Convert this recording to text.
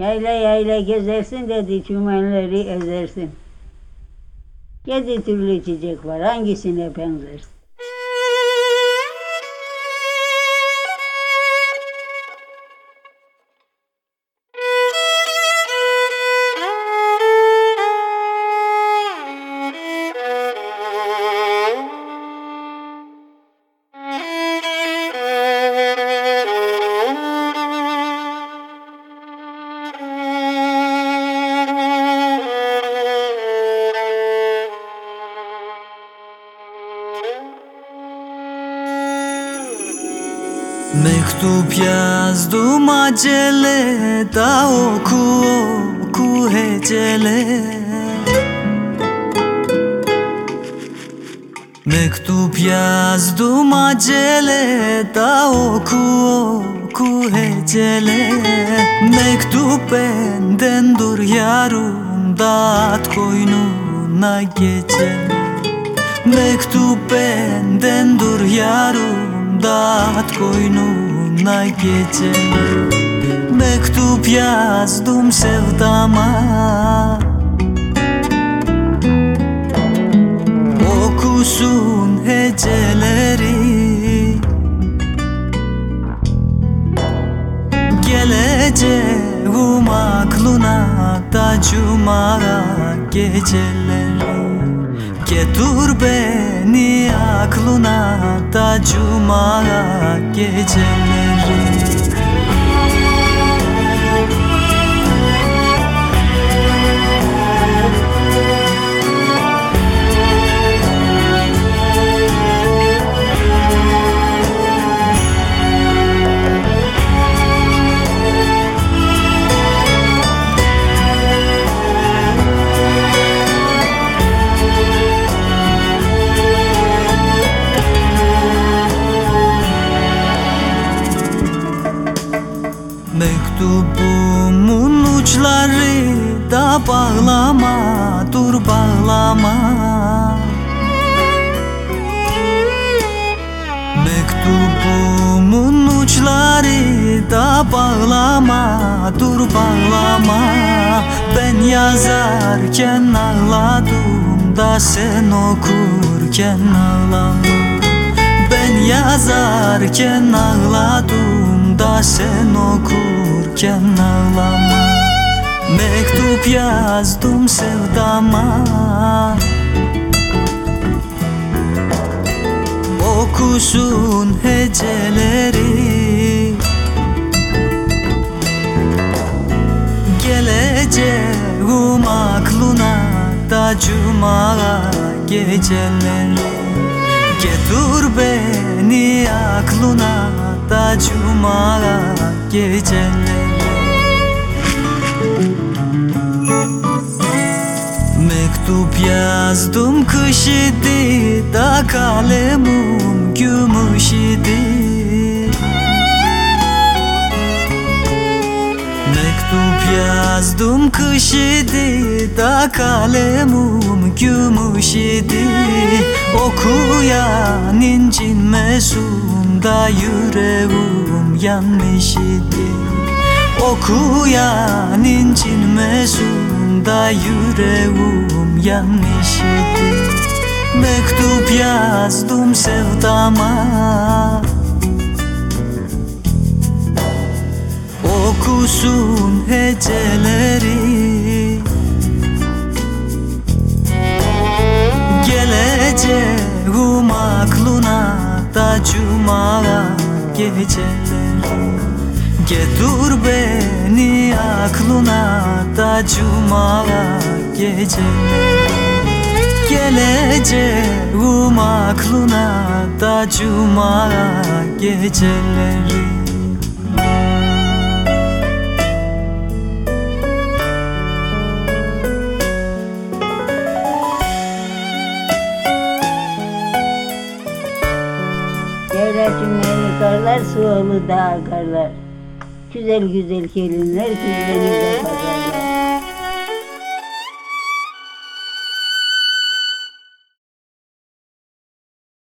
Yayla yayla gezersin dedi çümenleri ezersin. Yedi türlü çiçek var hangisine benzersin? Mektup yazdım acele Da oku oku hecele Mektup yazdım acele Da oku oku hecele Mektup benden dur yarım Dağıt koynuna gecele Mektup benden dur yarım Dağıt koynuna gecele Mektup yazdım sevdama. Okusun heceleri. Geleceğim aklına da cuma geceleri Getir beni aklına da cuma geceleri bağlama dur bağlama. Mektubumun uçları da bağlama dur bağlama. Ben yazarken ağladım da sen okurken ağlama. Ben yazarken ağladım da sen okurken ağlama Mektup yazdım sevdama. Okusun heceleri. Geleceğim aklına da cuma geceleri. Getir beni aklına da cuma geceleri yazdım kış idi da kalemim gümüş idi. Mektup yazdım kış idi da kalemim gümüş idi. Okuyan incinmesun da yüreğim yanmış idi. Okuyan incinmesun da yüreğim yanmış idi Mektup yazdım sevdama. Okusun heceleri. Geleceğim aklına da cuma geceleri Getir beni aklına da cuma geceleri Geleceğim aklına da cuma geceleri Yayla çimleri karlar, sualı dağ karlar. Güzel güzel gelinler, güzel güzel ee? pazarlar.